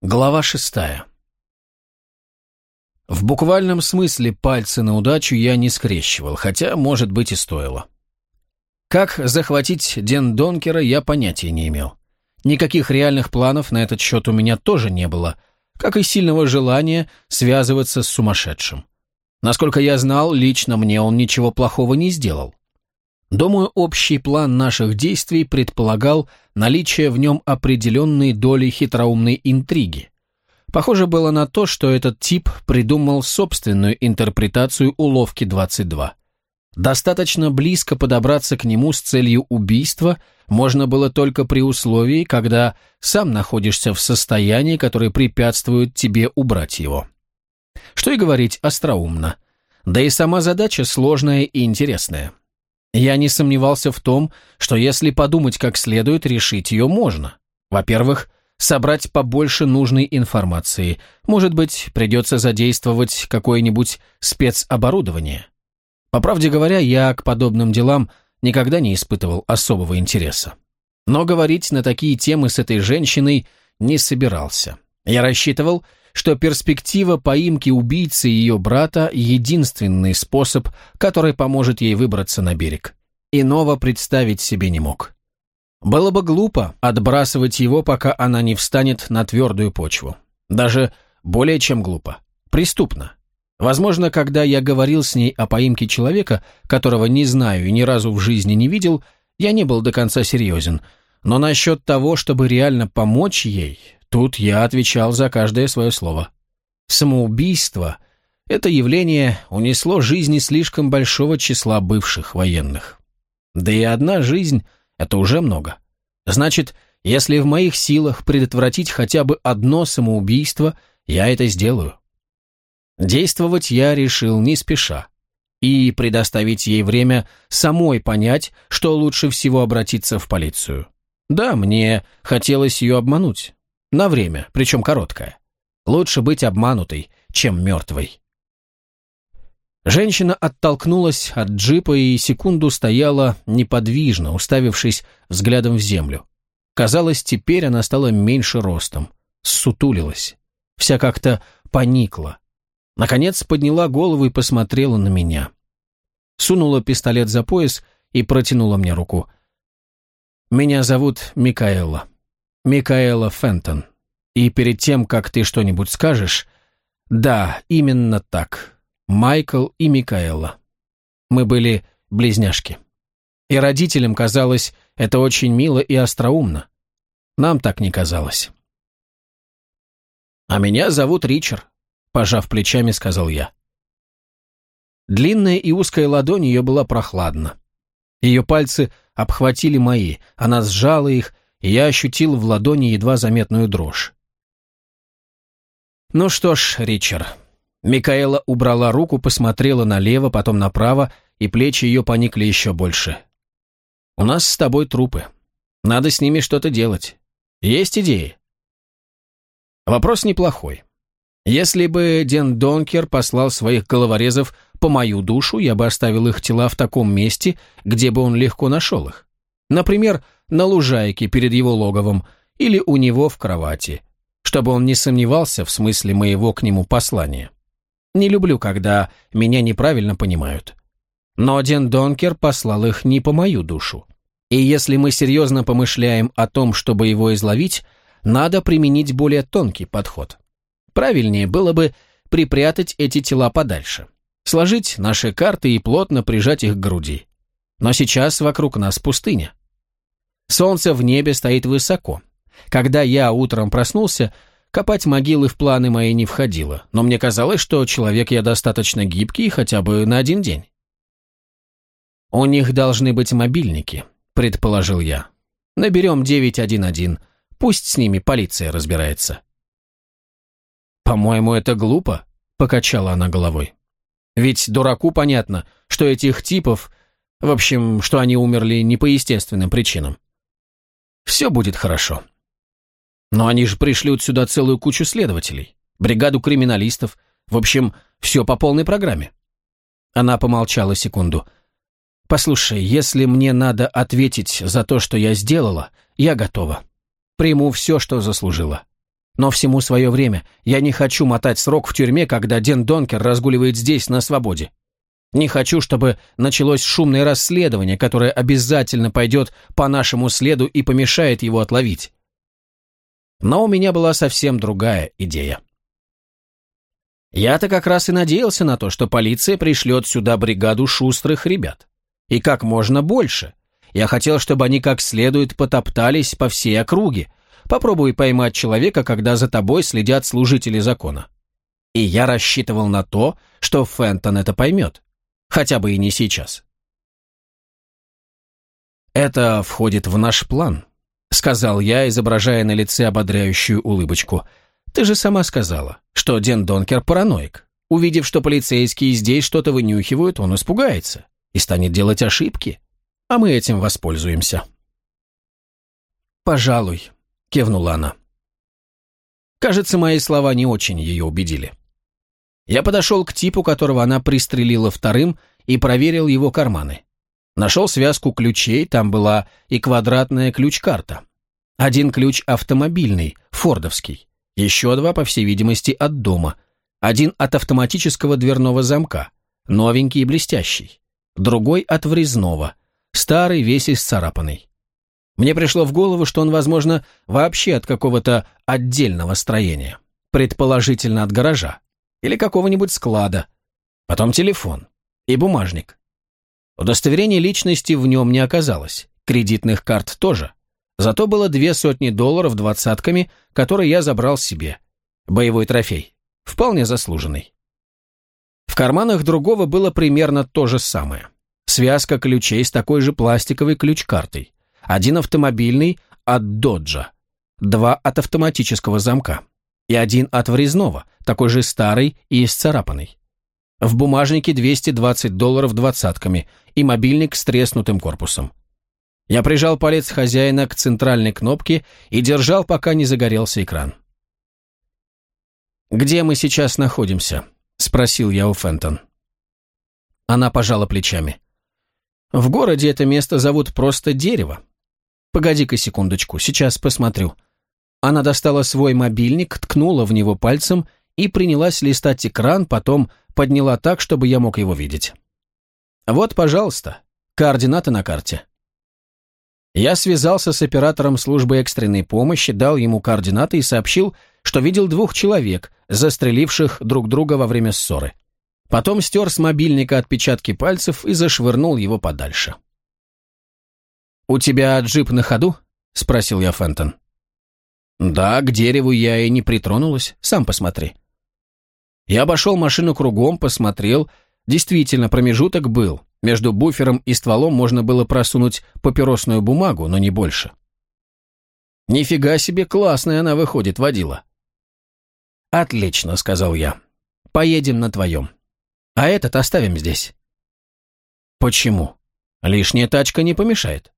Глава шестая. В буквальном смысле пальцы на удачу я не скрещивал, хотя, может быть, и стоило. Как захватить Ден Донкера, я понятия не имел. Никаких реальных планов на этот счет у меня тоже не было, как и сильного желания связываться с сумасшедшим. Насколько я знал, лично мне он ничего плохого не сделал. Думаю, общий план наших действий предполагал наличие в нем определенной доли хитроумной интриги. Похоже было на то, что этот тип придумал собственную интерпретацию уловки 22. Достаточно близко подобраться к нему с целью убийства можно было только при условии, когда сам находишься в состоянии, которое препятствует тебе убрать его. Что и говорить остроумно. Да и сама задача сложная и интересная. Я не сомневался в том, что если подумать как следует, решить ее можно. Во-первых, собрать побольше нужной информации. Может быть, придется задействовать какое-нибудь спецоборудование. По правде говоря, я к подобным делам никогда не испытывал особого интереса. Но говорить на такие темы с этой женщиной не собирался. Я рассчитывал, что перспектива поимки убийцы ее брата – единственный способ, который поможет ей выбраться на берег. Иного представить себе не мог. Было бы глупо отбрасывать его, пока она не встанет на твердую почву. Даже более чем глупо. Преступно. Возможно, когда я говорил с ней о поимке человека, которого не знаю и ни разу в жизни не видел, я не был до конца серьезен. Но насчет того, чтобы реально помочь ей, Тут я отвечал за каждое свое слово. Самоубийство – это явление унесло жизни слишком большого числа бывших военных. Да и одна жизнь – это уже много. Значит, если в моих силах предотвратить хотя бы одно самоубийство, я это сделаю. Действовать я решил не спеша и предоставить ей время самой понять, что лучше всего обратиться в полицию. Да, мне хотелось ее обмануть, на время, причем короткое. Лучше быть обманутой, чем мертвой. Женщина оттолкнулась от джипа и секунду стояла неподвижно, уставившись взглядом в землю. Казалось, теперь она стала меньше ростом, ссутулилась, вся как-то поникла. Наконец подняла голову и посмотрела на меня. Сунула пистолет за пояс и протянула мне руку. «Меня зовут Микаэла». Микаэла Фентон. И перед тем, как ты что-нибудь скажешь, да, именно так. Майкл и Микаэла. Мы были близняшки. И родителям казалось это очень мило и остроумно. Нам так не казалось. «А меня зовут Ричард», — пожав плечами, сказал я. Длинная и узкая ладонь ее была прохладна. Ее пальцы обхватили мои, она сжала их, и я ощутил в ладони едва заметную дрожь. «Ну что ж, Ричард». Микаэла убрала руку, посмотрела налево, потом направо, и плечи ее поникли еще больше. «У нас с тобой трупы. Надо с ними что-то делать. Есть идеи?» Вопрос неплохой. Если бы Ден Донкер послал своих головорезов по мою душу, я бы оставил их тела в таком месте, где бы он легко нашел их. Например, на лужайке перед его логовом или у него в кровати, чтобы он не сомневался в смысле моего к нему послания. Не люблю, когда меня неправильно понимают. Но Ден Донкер послал их не по мою душу. И если мы серьезно помышляем о том, чтобы его изловить, надо применить более тонкий подход. Правильнее было бы припрятать эти тела подальше, сложить наши карты и плотно прижать их к груди. Но сейчас вокруг нас пустыня. Солнце в небе стоит высоко. Когда я утром проснулся, копать могилы в планы мои не входило, но мне казалось, что человек я достаточно гибкий хотя бы на один день. «У них должны быть мобильники», — предположил я. «Наберем 911, пусть с ними полиция разбирается». «По-моему, это глупо», — покачала она головой. «Ведь дураку понятно, что этих типов, в общем, что они умерли не по естественным причинам. Все будет хорошо. Но они же пришлют сюда целую кучу следователей, бригаду криминалистов, в общем, все по полной программе. Она помолчала секунду. «Послушай, если мне надо ответить за то, что я сделала, я готова. Приму все, что заслужила. Но всему свое время. Я не хочу мотать срок в тюрьме, когда Ден Донкер разгуливает здесь, на свободе. Не хочу, чтобы началось шумное расследование, которое обязательно пойдет по нашему следу и помешает его отловить. Но у меня была совсем другая идея. Я-то как раз и надеялся на то, что полиция пришлет сюда бригаду шустрых ребят. И как можно больше. Я хотел, чтобы они как следует потоптались по всей округе, Попробуй поймать человека, когда за тобой следят служители закона. И я рассчитывал на то, что Фентон это поймет. Хотя бы и не сейчас. «Это входит в наш план», — сказал я, изображая на лице ободряющую улыбочку. «Ты же сама сказала, что Ден Донкер параноик. Увидев, что полицейские здесь что-то вынюхивают, он испугается и станет делать ошибки. А мы этим воспользуемся». «Пожалуй», — кивнула она. Кажется, мои слова не очень ее убедили. Я подошел к типу, которого она пристрелила вторым, и проверил его карманы. Нашел связку ключей, там была и квадратная ключ-карта. Один ключ автомобильный, фордовский. Еще два, по всей видимости, от дома. Один от автоматического дверного замка, новенький и блестящий. Другой от врезного, старый, весь исцарапанный. Мне пришло в голову, что он, возможно, вообще от какого-то отдельного строения, предположительно от гаража или какого-нибудь склада. Потом телефон и бумажник. Удостоверения личности в нем не оказалось, кредитных карт тоже. Зато было две сотни долларов двадцатками, которые я забрал себе. Боевой трофей. Вполне заслуженный. В карманах другого было примерно то же самое. Связка ключей с такой же пластиковой ключ-картой один автомобильный от Доджа, два от автоматического замка и один от врезного, такой же старый и исцарапанный. В бумажнике 220 долларов двадцатками и мобильник с треснутым корпусом. Я прижал палец хозяина к центральной кнопке и держал, пока не загорелся экран. «Где мы сейчас находимся?» — спросил я у Фентон. Она пожала плечами. «В городе это место зовут просто Дерево. Погоди-ка секундочку, сейчас посмотрю». Она достала свой мобильник, ткнула в него пальцем и принялась листать экран, потом подняла так, чтобы я мог его видеть. «Вот, пожалуйста, координаты на карте». Я связался с оператором службы экстренной помощи, дал ему координаты и сообщил, что видел двух человек, застреливших друг друга во время ссоры. Потом стер с мобильника отпечатки пальцев и зашвырнул его подальше. «У тебя джип на ходу?» — спросил я Фентон. «Да, к дереву я и не притронулась, сам посмотри». Я обошел машину кругом, посмотрел. Действительно, промежуток был. Между буфером и стволом можно было просунуть папиросную бумагу, но не больше. «Нифига себе, классная она выходит, водила». «Отлично», — сказал я. «Поедем на твоем. А этот оставим здесь». «Почему? Лишняя тачка не помешает».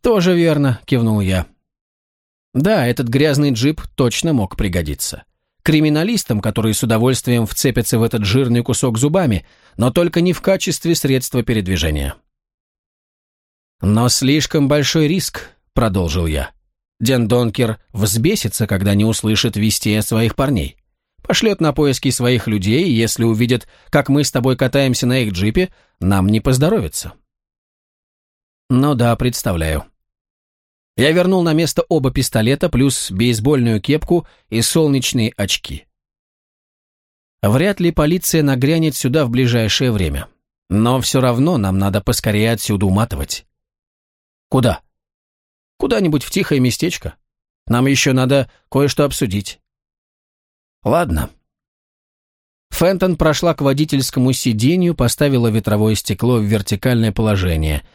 «Тоже верно», — кивнул я. «Да, этот грязный джип точно мог пригодиться. Криминалистам, которые с удовольствием вцепятся в этот жирный кусок зубами, но только не в качестве средства передвижения». «Но слишком большой риск», — продолжил я. Ден Донкер взбесится, когда не услышит вести о своих парней. Пошлет на поиски своих людей, и если увидит, как мы с тобой катаемся на их джипе, нам не поздоровится. Ну да, представляю. Я вернул на место оба пистолета, плюс бейсбольную кепку и солнечные очки. Вряд ли полиция нагрянет сюда в ближайшее время. Но все равно нам надо поскорее отсюда уматывать. Куда? Куда-нибудь в тихое местечко. Нам еще надо кое-что обсудить. Ладно. Фентон прошла к водительскому сиденью, поставила ветровое стекло в вертикальное положение –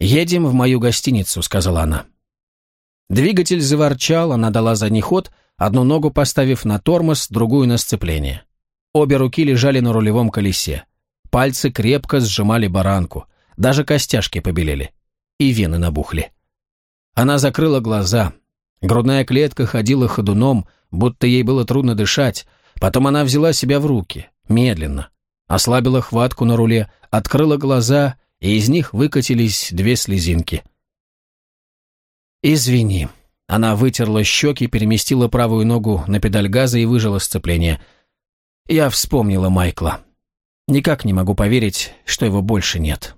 «Едем в мою гостиницу», — сказала она. Двигатель заворчал, она дала задний ход, одну ногу поставив на тормоз, другую на сцепление. Обе руки лежали на рулевом колесе. Пальцы крепко сжимали баранку, даже костяшки побелели. И вены набухли. Она закрыла глаза. Грудная клетка ходила ходуном, будто ей было трудно дышать. Потом она взяла себя в руки, медленно. Ослабила хватку на руле, открыла глаза и из них выкатились две слезинки. «Извини», Она вытерла щеки, переместила правую ногу на педаль газа и выжила сцепление. Я вспомнила Майкла. Никак не могу поверить, что его больше нет.